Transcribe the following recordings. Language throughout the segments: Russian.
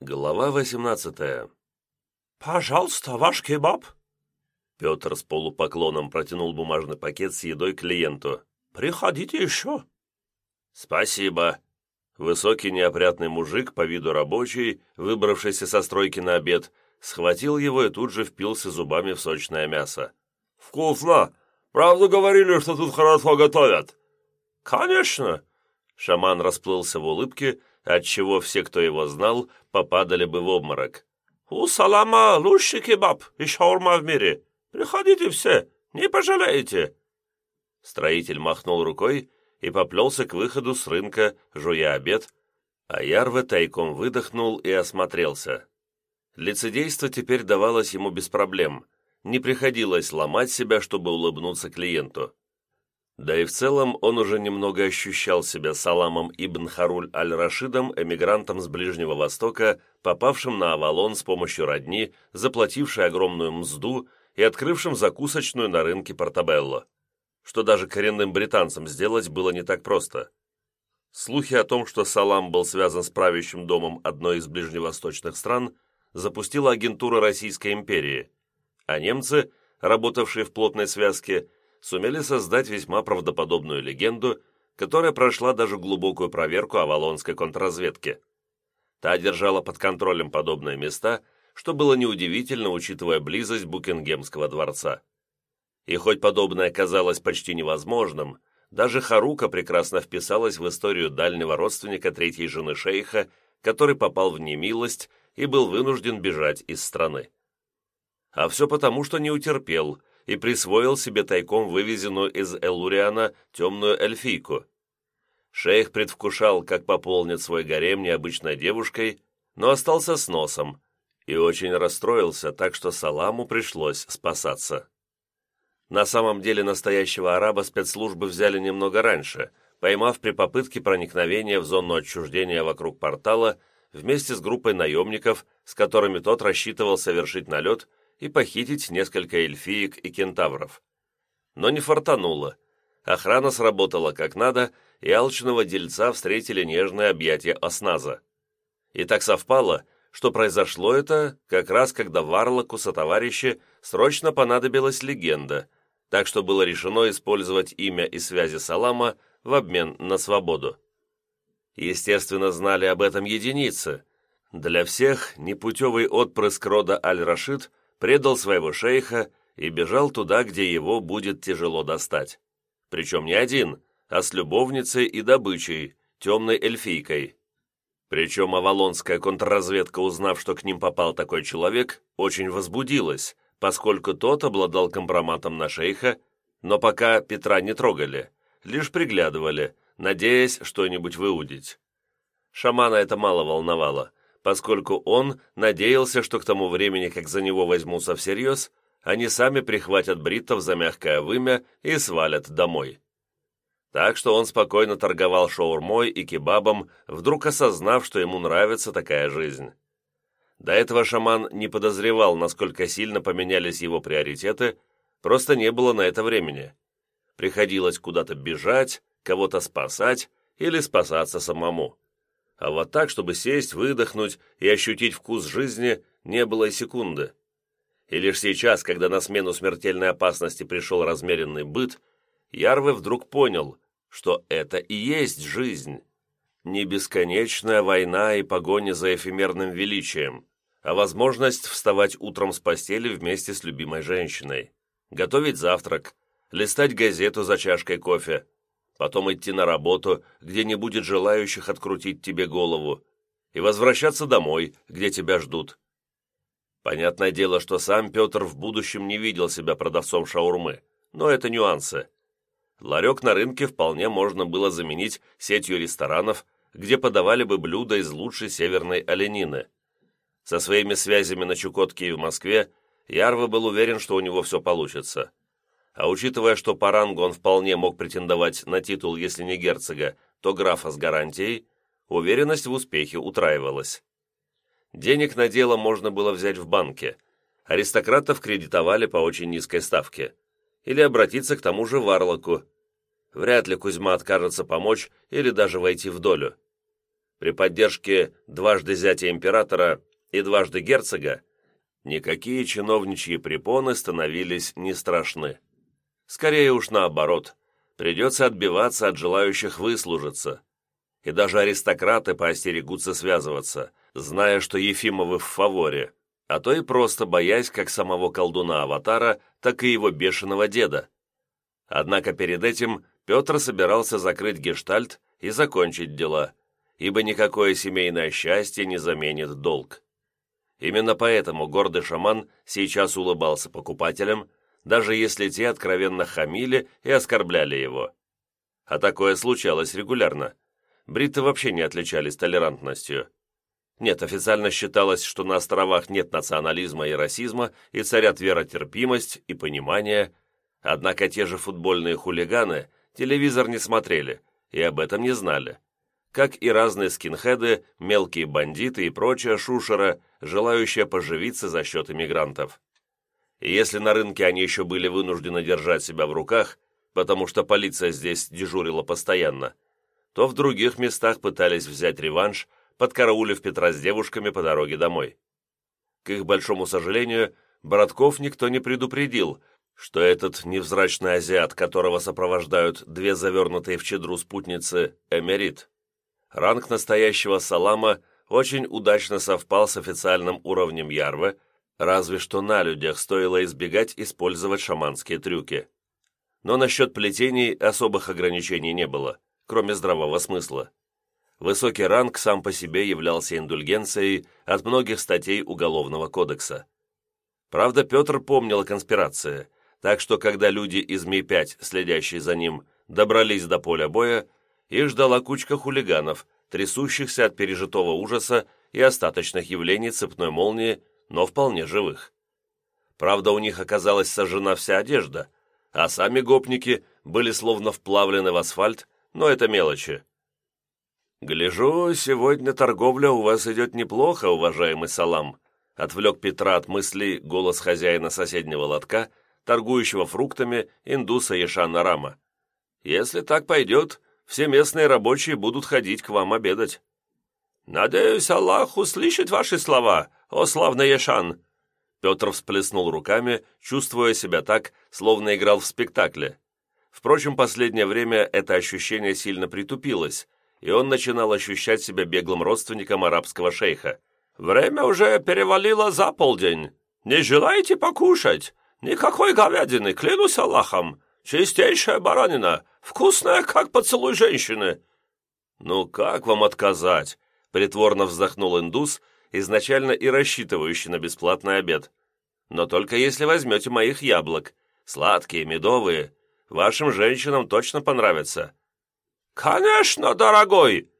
Глава восемнадцатая. «Пожалуйста, ваш кебаб!» Петр с полупоклоном протянул бумажный пакет с едой клиенту. «Приходите еще!» «Спасибо!» Высокий неопрятный мужик, по виду рабочий, выбравшийся со стройки на обед, схватил его и тут же впился зубами в сочное мясо. «Вкусно! Правду говорили, что тут хорошо готовят?» «Конечно!» Шаман расплылся в улыбке, отчего все, кто его знал, попадали бы в обморок. «У Салама лучший кебаб и шаурма в мире. Приходите все, не пожалеете!» Строитель махнул рукой и поплелся к выходу с рынка, жуя обед, а Ярве тайком выдохнул и осмотрелся. Лицедейство теперь давалось ему без проблем, не приходилось ломать себя, чтобы улыбнуться клиенту. Да и в целом он уже немного ощущал себя Саламом ибн Харуль аль-Рашидом, эмигрантом с Ближнего Востока, попавшим на Авалон с помощью родни, заплатившей огромную мзду и открывшим закусочную на рынке Портабелло, что даже коренным британцам сделать было не так просто. Слухи о том, что Салам был связан с правящим домом одной из ближневосточных стран, запустила агентура Российской империи, а немцы, работавшие в плотной связке, сумели создать весьма правдоподобную легенду, которая прошла даже глубокую проверку авалонской контрразведки. Та держала под контролем подобные места, что было неудивительно, учитывая близость Букингемского дворца. И хоть подобное казалось почти невозможным, даже Харука прекрасно вписалась в историю дальнего родственника третьей жены шейха, который попал в немилость и был вынужден бежать из страны. А все потому, что не утерпел и присвоил себе тайком вывезенную из Эллуриана темную эльфийку. Шейх предвкушал, как пополнит свой гарем необычной девушкой, но остался с носом и очень расстроился, так что Саламу пришлось спасаться. На самом деле настоящего араба спецслужбы взяли немного раньше, поймав при попытке проникновения в зону отчуждения вокруг портала вместе с группой наемников, с которыми тот рассчитывал совершить налет и похитить несколько эльфиек и кентавров. Но не фартануло. Охрана сработала как надо, и алчного дельца встретили нежные объятия осназа. И так совпало, что произошло это как раз когда Варлоку сотоварищи срочно понадобилась легенда, так что было решено использовать имя и связи Салама в обмен на свободу. Естественно, знали об этом единицы. Для всех непутевый отпрыск рода Аль-Рашид предал своего шейха и бежал туда, где его будет тяжело достать. Причем не один, а с любовницей и добычей, темной эльфийкой. Причем авалонская контрразведка, узнав, что к ним попал такой человек, очень возбудилась, поскольку тот обладал компроматом на шейха, но пока Петра не трогали, лишь приглядывали, надеясь что-нибудь выудить. Шамана это мало волновало, поскольку он надеялся, что к тому времени, как за него возьмутся всерьез, они сами прихватят бриттов за мягкое вымя и свалят домой. Так что он спокойно торговал шаурмой и кебабом, вдруг осознав, что ему нравится такая жизнь. До этого шаман не подозревал, насколько сильно поменялись его приоритеты, просто не было на это времени. Приходилось куда-то бежать, кого-то спасать или спасаться самому. А вот так, чтобы сесть, выдохнуть и ощутить вкус жизни, не было и секунды. И лишь сейчас, когда на смену смертельной опасности пришел размеренный быт, Ярве вдруг понял, что это и есть жизнь. Не бесконечная война и погоня за эфемерным величием, а возможность вставать утром с постели вместе с любимой женщиной, готовить завтрак, листать газету за чашкой кофе, потом идти на работу, где не будет желающих открутить тебе голову, и возвращаться домой, где тебя ждут. Понятное дело, что сам Петр в будущем не видел себя продавцом шаурмы, но это нюансы. Ларек на рынке вполне можно было заменить сетью ресторанов, где подавали бы блюда из лучшей северной оленины. Со своими связями на Чукотке и в Москве Ярва был уверен, что у него все получится а учитывая, что по рангу он вполне мог претендовать на титул, если не герцога, то графа с гарантией, уверенность в успехе утраивалась. Денег на дело можно было взять в банке, аристократов кредитовали по очень низкой ставке, или обратиться к тому же Варлоку. Вряд ли Кузьма откажется помочь или даже войти в долю. При поддержке дважды зятя императора и дважды герцога никакие чиновничьи препоны становились не страшны. Скорее уж наоборот, придется отбиваться от желающих выслужиться. И даже аристократы поостерегутся связываться, зная, что Ефимовы в фаворе, а то и просто боясь как самого колдуна-аватара, так и его бешеного деда. Однако перед этим Петр собирался закрыть гештальт и закончить дела, ибо никакое семейное счастье не заменит долг. Именно поэтому гордый шаман сейчас улыбался покупателям, даже если те откровенно хамили и оскорбляли его. А такое случалось регулярно. Бритты вообще не отличались толерантностью. Нет, официально считалось, что на островах нет национализма и расизма, и царят веротерпимость и понимание. Однако те же футбольные хулиганы телевизор не смотрели и об этом не знали. Как и разные скинхеды, мелкие бандиты и прочая шушера, желающая поживиться за счет иммигрантов. И если на рынке они еще были вынуждены держать себя в руках, потому что полиция здесь дежурила постоянно, то в других местах пытались взять реванш, подкараулив Петра с девушками по дороге домой. К их большому сожалению, братков никто не предупредил, что этот невзрачный азиат, которого сопровождают две завернутые в чедру спутницы, эмерит. Ранг настоящего салама очень удачно совпал с официальным уровнем Ярвы, Разве что на людях стоило избегать использовать шаманские трюки. Но насчет плетений особых ограничений не было, кроме здравого смысла. Высокий ранг сам по себе являлся индульгенцией от многих статей Уголовного кодекса. Правда, Петр помнил о конспирации, так что когда люди из Ми-5, следящие за ним, добрались до поля боя, их ждала кучка хулиганов, трясущихся от пережитого ужаса и остаточных явлений цепной молнии но вполне живых. Правда, у них оказалась сожжена вся одежда, а сами гопники были словно вплавлены в асфальт, но это мелочи. «Гляжу, сегодня торговля у вас идет неплохо, уважаемый Салам», отвлек Петра от мыслей голос хозяина соседнего лотка, торгующего фруктами индуса Ешана Рама. «Если так пойдет, все местные рабочие будут ходить к вам обедать». «Надеюсь, Аллах услышит ваши слова, «О, славный Ешан!» Петр всплеснул руками, чувствуя себя так, словно играл в спектакле. Впрочем, последнее время это ощущение сильно притупилось, и он начинал ощущать себя беглым родственником арабского шейха. «Время уже перевалило за полдень. Не желаете покушать? Никакой говядины, клянусь Аллахом. Чистейшая баранина, вкусная, как поцелуй женщины». «Ну как вам отказать?» — притворно вздохнул индус изначально и рассчитывающий на бесплатный обед. Но только если возьмете моих яблок. Сладкие, медовые. Вашим женщинам точно понравятся». «Конечно, дорогой!»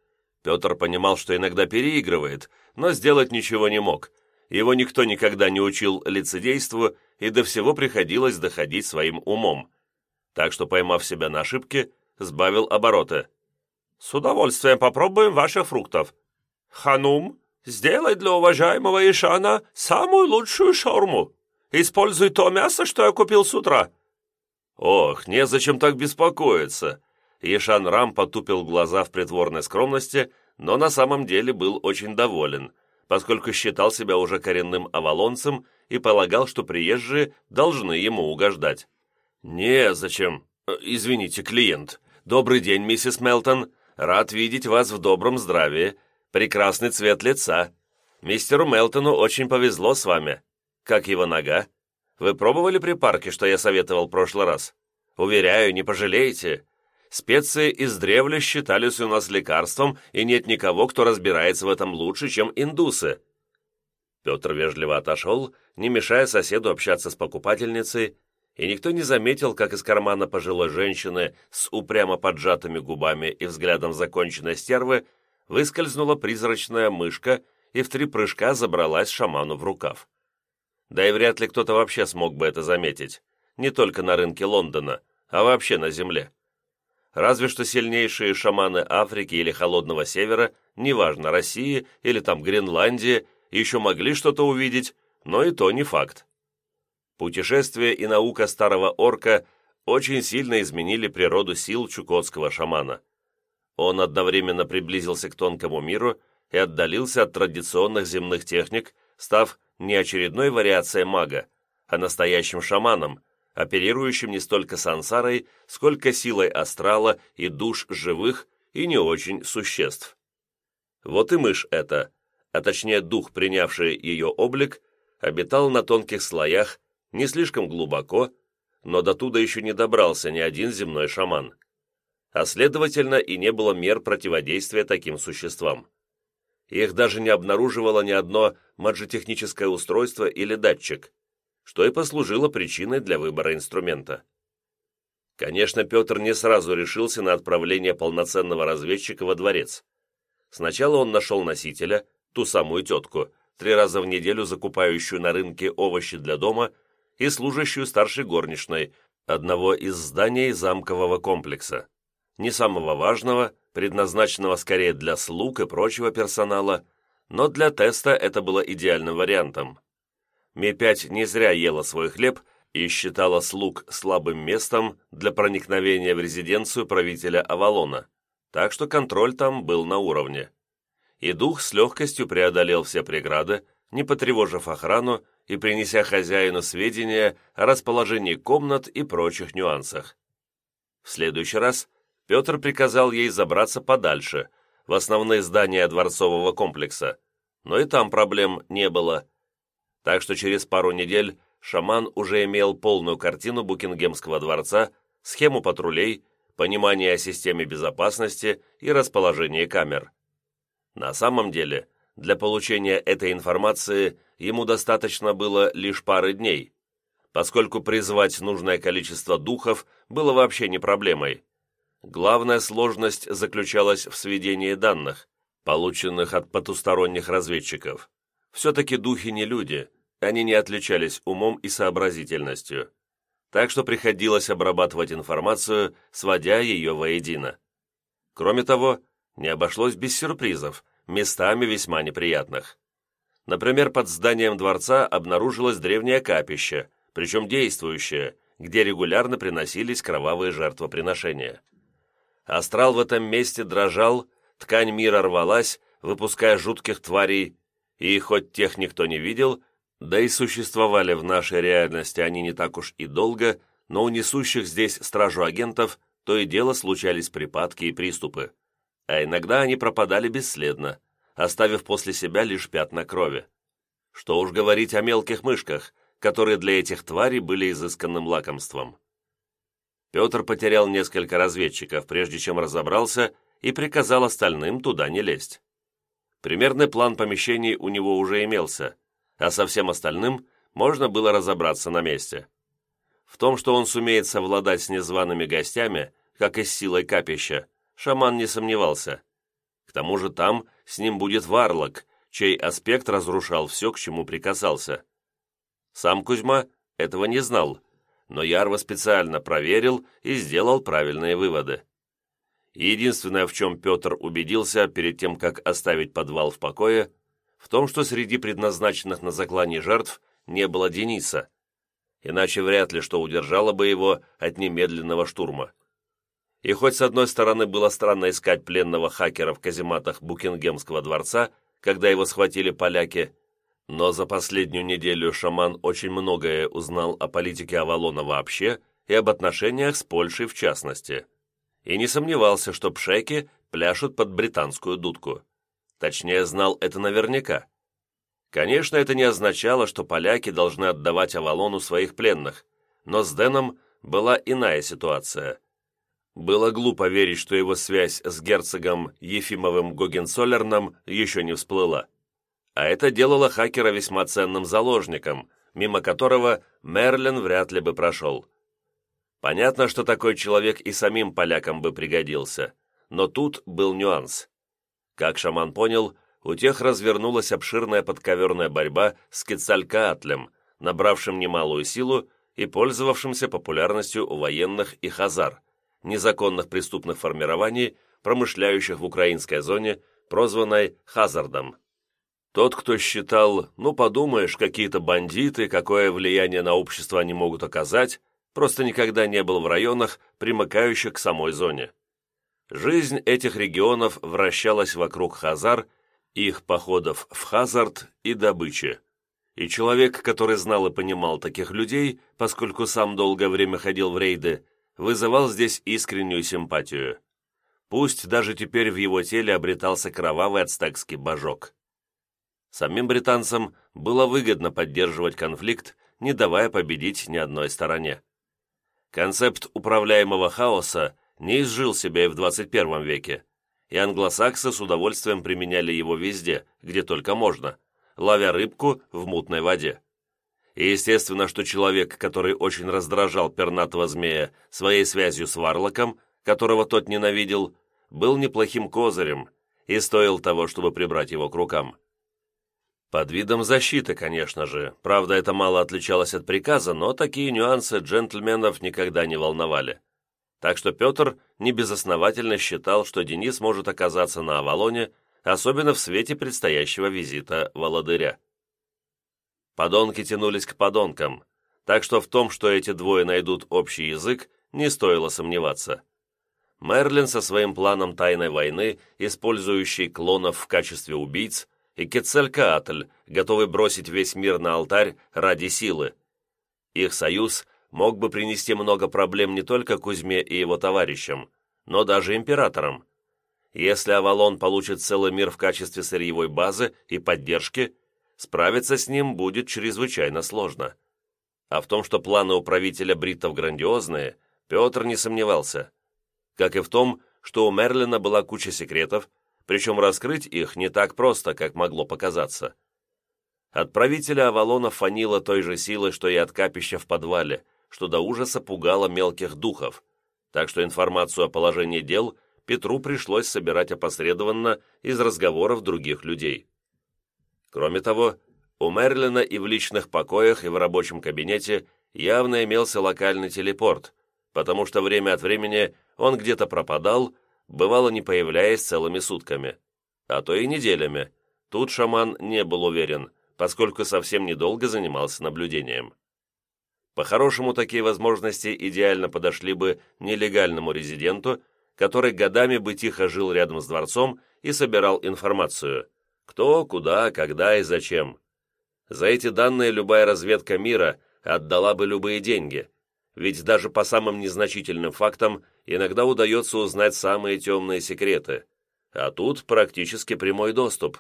Петр понимал, что иногда переигрывает, но сделать ничего не мог. Его никто никогда не учил лицедейству, и до всего приходилось доходить своим умом. Так что, поймав себя на ошибке, сбавил обороты. «С удовольствием попробуем ваших фруктов. Ханум, Сделай для уважаемого Ишана самую лучшую шаурму. Используй то мясо, что я купил с утра». «Ох, незачем так беспокоиться!» Ишан Рам потупил глаза в притворной скромности, но на самом деле был очень доволен, поскольку считал себя уже коренным авалонцем и полагал, что приезжие должны ему угождать. «Незачем. Э, извините, клиент. Добрый день, миссис Мелтон. Рад видеть вас в добром здравии. Прекрасный цвет лица. Мистеру Мелтону очень повезло с вами. Как его нога? Вы пробовали припарки, что я советовал в прошлый раз? Уверяю, не пожалеете. Специи из древля считались у нас лекарством, и нет никого, кто разбирается в этом лучше, чем индусы». Петр вежливо отошел, не мешая соседу общаться с покупательницей, и никто не заметил, как из кармана пожилой женщины с упрямо поджатыми губами и взглядом законченной стервы выскользнула призрачная мышка и в три прыжка забралась шаману в рукав. Да и вряд ли кто-то вообще смог бы это заметить, не только на рынке Лондона, а вообще на Земле. Разве что сильнейшие шаманы Африки или Холодного Севера, неважно, России или там Гренландии, еще могли что-то увидеть, но и то не факт. Путешествие и наука старого орка очень сильно изменили природу сил чукотского шамана. Он одновременно приблизился к тонкому миру и отдалился от традиционных земных техник, став не очередной вариацией мага, а настоящим шаманом, оперирующим не столько сансарой, сколько силой астрала и душ живых и не очень существ. Вот и мышь эта, а точнее дух, принявший ее облик, обитал на тонких слоях, не слишком глубоко, но до туда еще не добрался ни один земной шаман. А следовательно, и не было мер противодействия таким существам. Их даже не обнаруживало ни одно маджитехническое устройство или датчик, что и послужило причиной для выбора инструмента. Конечно, Петр не сразу решился на отправление полноценного разведчика во дворец. Сначала он нашел носителя, ту самую тетку, три раза в неделю закупающую на рынке овощи для дома и служащую старшей горничной одного из зданий замкового комплекса. Не самого важного, предназначенного скорее для слуг и прочего персонала, но для теста это было идеальным вариантом. Ми-5 не зря ела свой хлеб и считала слуг слабым местом для проникновения в резиденцию правителя Авалона, так что контроль там был на уровне и дух с легкостью преодолел все преграды, не потревожив охрану и принеся хозяину сведения о расположении комнат и прочих нюансах. В следующий раз Петр приказал ей забраться подальше, в основные здания дворцового комплекса, но и там проблем не было. Так что через пару недель шаман уже имел полную картину Букингемского дворца, схему патрулей, понимание о системе безопасности и расположении камер. На самом деле, для получения этой информации ему достаточно было лишь пары дней, поскольку призвать нужное количество духов было вообще не проблемой. Главная сложность заключалась в сведении данных, полученных от потусторонних разведчиков. Все-таки духи не люди, они не отличались умом и сообразительностью. Так что приходилось обрабатывать информацию, сводя ее воедино. Кроме того, не обошлось без сюрпризов, местами весьма неприятных. Например, под зданием дворца обнаружилось древнее капище, причем действующее, где регулярно приносились кровавые жертвоприношения. Астрал в этом месте дрожал, ткань мира рвалась, выпуская жутких тварей, и хоть тех никто не видел, да и существовали в нашей реальности они не так уж и долго, но у несущих здесь стражу агентов то и дело случались припадки и приступы а иногда они пропадали бесследно, оставив после себя лишь пятна крови. Что уж говорить о мелких мышках, которые для этих тварей были изысканным лакомством. Петр потерял несколько разведчиков, прежде чем разобрался, и приказал остальным туда не лезть. Примерный план помещений у него уже имелся, а со всем остальным можно было разобраться на месте. В том, что он сумеет совладать с незваными гостями, как и с силой капища, шаман не сомневался. К тому же там с ним будет варлок, чей аспект разрушал все, к чему прикасался. Сам Кузьма этого не знал, но Ярва специально проверил и сделал правильные выводы. Единственное, в чем Петр убедился перед тем, как оставить подвал в покое, в том, что среди предназначенных на заклане жертв не было Дениса, иначе вряд ли что удержало бы его от немедленного штурма. И хоть с одной стороны было странно искать пленного хакера в казематах Букингемского дворца, когда его схватили поляки, но за последнюю неделю шаман очень многое узнал о политике Авалона вообще и об отношениях с Польшей в частности. И не сомневался, что пшеки пляшут под британскую дудку. Точнее, знал это наверняка. Конечно, это не означало, что поляки должны отдавать Авалону своих пленных, но с Дэном была иная ситуация – было глупо верить, что его связь с герцогом Ефимовым Гогенцоллерном еще не всплыла. А это делало хакера весьма ценным заложником, мимо которого Мерлин вряд ли бы прошел. Понятно, что такой человек и самим полякам бы пригодился, но тут был нюанс. Как шаман понял, у тех развернулась обширная подковерная борьба с Кецалькаатлем, набравшим немалую силу и пользовавшимся популярностью у военных и хазар – незаконных преступных формирований, промышляющих в украинской зоне, прозванной Хазардом. Тот, кто считал, ну подумаешь, какие-то бандиты, какое влияние на общество они могут оказать, просто никогда не был в районах, примыкающих к самой зоне. Жизнь этих регионов вращалась вокруг Хазар, их походов в Хазард и добычи. И человек, который знал и понимал таких людей, поскольку сам долгое время ходил в рейды, вызывал здесь искреннюю симпатию. Пусть даже теперь в его теле обретался кровавый ацтекский божок. Самим британцам было выгодно поддерживать конфликт, не давая победить ни одной стороне. Концепт управляемого хаоса не изжил себя и в 21 веке, и англосаксы с удовольствием применяли его везде, где только можно, ловя рыбку в мутной воде. И естественно, что человек, который очень раздражал пернатого змея своей связью с Варлоком, которого тот ненавидел, был неплохим козырем и стоил того, чтобы прибрать его к рукам. Под видом защиты, конечно же. Правда, это мало отличалось от приказа, но такие нюансы джентльменов никогда не волновали. Так что Петр небезосновательно считал, что Денис может оказаться на Авалоне, особенно в свете предстоящего визита Володыря. Подонки тянулись к подонкам, так что в том, что эти двое найдут общий язык, не стоило сомневаться. Мерлин со своим планом тайной войны, использующий клонов в качестве убийц, и Кецалькаатль, готовый бросить весь мир на алтарь ради силы. Их союз мог бы принести много проблем не только Кузьме и его товарищам, но даже императорам. Если Авалон получит целый мир в качестве сырьевой базы и поддержки, справиться с ним будет чрезвычайно сложно. А в том, что планы у правителя бриттов грандиозные, Петр не сомневался. Как и в том, что у Мерлина была куча секретов, причем раскрыть их не так просто, как могло показаться. От правителя Авалона фанило той же силой, что и от капища в подвале, что до ужаса пугало мелких духов, так что информацию о положении дел Петру пришлось собирать опосредованно из разговоров других людей. Кроме того, у Мерлина и в личных покоях, и в рабочем кабинете явно имелся локальный телепорт, потому что время от времени он где-то пропадал, бывало не появляясь целыми сутками, а то и неделями. Тут шаман не был уверен, поскольку совсем недолго занимался наблюдением. По-хорошему, такие возможности идеально подошли бы нелегальному резиденту, который годами бы тихо жил рядом с дворцом и собирал информацию, кто, куда, когда и зачем. За эти данные любая разведка мира отдала бы любые деньги, ведь даже по самым незначительным фактам иногда удается узнать самые темные секреты, а тут практически прямой доступ.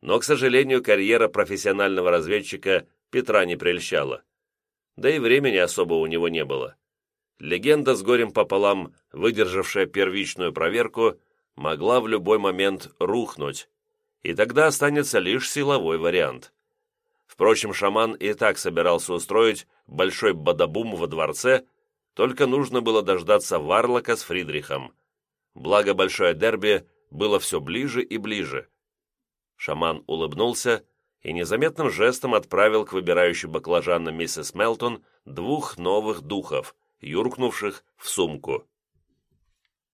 Но, к сожалению, карьера профессионального разведчика Петра не прельщала. Да и времени особо у него не было. Легенда с горем пополам, выдержавшая первичную проверку, могла в любой момент рухнуть, и тогда останется лишь силовой вариант. Впрочем, шаман и так собирался устроить большой бадабум во дворце, только нужно было дождаться Варлока с Фридрихом. Благо большое дерби было все ближе и ближе. Шаман улыбнулся и незаметным жестом отправил к выбирающей баклажана миссис Мелтон двух новых духов, юркнувших в сумку.